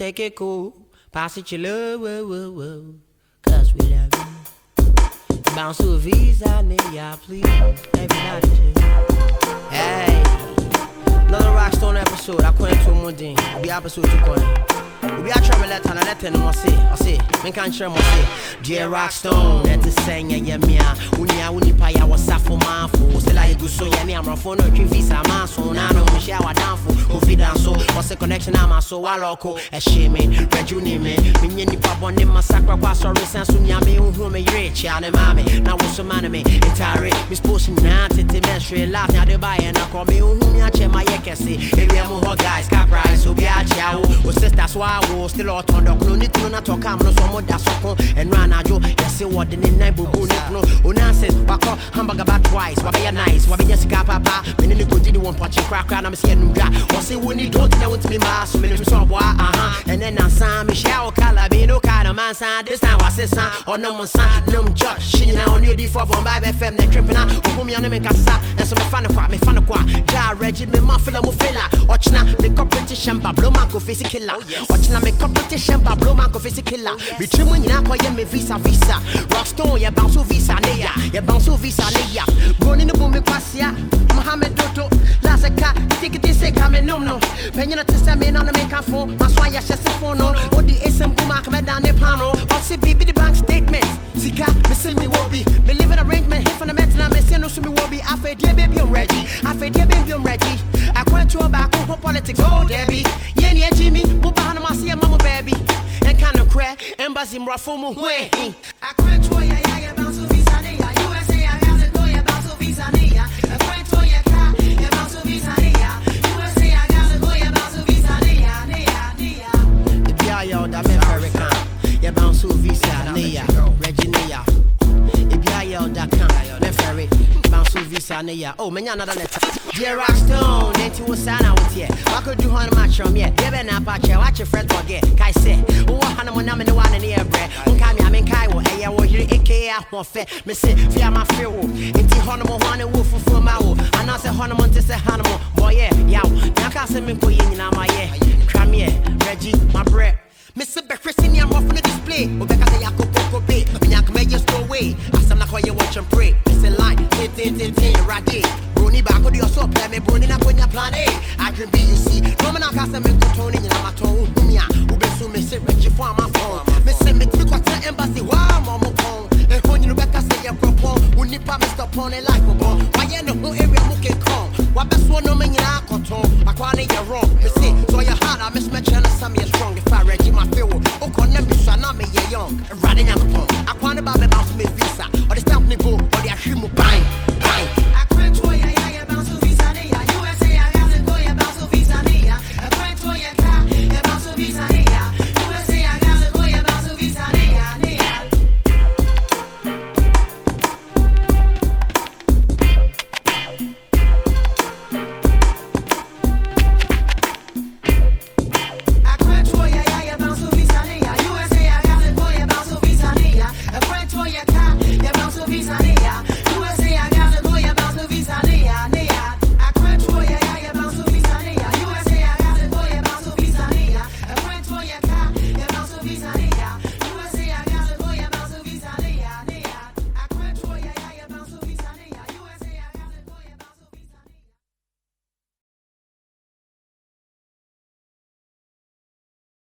Take it cool, pass it your love, whoa, whoa, whoa. Cause we love you. Bounce to a visa, nigga, please. Everybody, Hey, another Rockstone episode. I couldn't to one thing. Be episode to coin. We are trying to let her let her know say, I say, men can't share more say. Dear Rockstone, that is saying, yeah, mia. Unia, uni pa ya was safo go so, yeah, me, I'm a phone, no, tree visa man, so now no, me down for. Kofi down so, the connection, I'm a so, I loco, a eh, shame, Reguni me, me, ni pa bon, ni massacre, kwa sorry, sense, unia, me, who me rich, ya, ne, mame, now what's the man, me, entire, Miss Pussy, now, now, they buy, and I call me, who me, I check my yakesi, if we are more guys, cap rise, so be a chow, was sister, so I will still out on the no need to not talk, I'm no so much, that's so and run, I do, yes, see what the name, boo, no, unanses, bako, hamburger, bat twice, what be a nice, what be just papa, when you go to the one punching crack, and I'm seeing you, or say, when you don't what to be mass, when you saw, uh huh, and then I saw me, shall calabino, kind of man, son, this time was his son, or no more son, no judge, she now on you before from Bible FM, the tripping out, who me on the make a sa, and so me fan of me fan of qua, ja, Reggie, me muffler, mo fella, watch now, me competition, Pablo Manco, face killer, oh, watch now, me competition, Pablo Manco, face killer, oh, between when you know, me visa, visa, Rockstone, yeah, bounce visa, neya, yeah, bounce visa, neya, going in the boom, me passia, Mohammed Doto, Lazaka, take it, say, come and no, no, Penina to send me on the make a phone, my swine, yes, yes, phone, no, the SM Kuma, come down the panel, what's it, baby, the bank statement, Zika, me see me will be, me live in arrangement, here from the Met, and I'm saying, no, so me will be, I feel, dear baby, I'm ready, I feel, dear baby, I'm ready, I quit to a back, oh, politics, oh, oh Debbie, yeah, yeah, Jimmy, who behind my see a mama, baby, and kind of crack, embassy, Rafumu, way, I quit to a yeah, yeah, visa, USA, I got to go, yeah, bounce to visa, I quit to a yeah, car, yeah, bounce to visa, USA, I got to go, yeah, bounce to visa, Ibi ayọ̀ ọ̀dà mẹ́fẹ̀rẹ̀ kan, yẹ bá ń sọ visa Regina. Ibi visa níyà. Oh, mẹ́nyà another letter. Dear Rockstone, ẹ̀ntì wo sáà náà wò tiẹ̀. Wákò du hàn máa kyerọ̀ mi ẹ̀. Deɛ bẹ́ẹ̀ náà pa kyerɛ, wákyɛ fred bọ̀gẹ̀. Kae sɛ, wowɔ ha no mo nam ne wa ne ne yɛ brɛ. Nka mi a menkae wo, ɛyɛ wo yere aka ahoɔfɛ. Me se, fi ama fe wo. Nti hɔ no mo hɔ ne wo fufuo ma wo. Anaasɛ hɔ no mo nte sɛ ha no mo. Bɔyɛ, yaw. Nyaka sɛ menkɔ yɛ nyinaa ma yɛ. Twa me Reggie, my brɛ. Mr. Beckressy, I'm off on the display. Obeka say Yako Coco Bay. Minyak may just go away. Not going to watch and pray. Mr. Line, tin tin tin radi. Bruni back with your soap, let me up when you plan. I can be, you see. No man, I can't say me to Tony, and I'm a tone. Umia, Ube so me say Reggie for my phone. Me say me to the embassy, wow, mama phone. And when you back, I say you're propon. When you promise to pon it like a bomb. Why you know who area who can come? What best one no man, you're not control. I can't you're wrong. Me say, so your heart, I miss my channel, some you're strong. If I Reggie, tu guitarilla.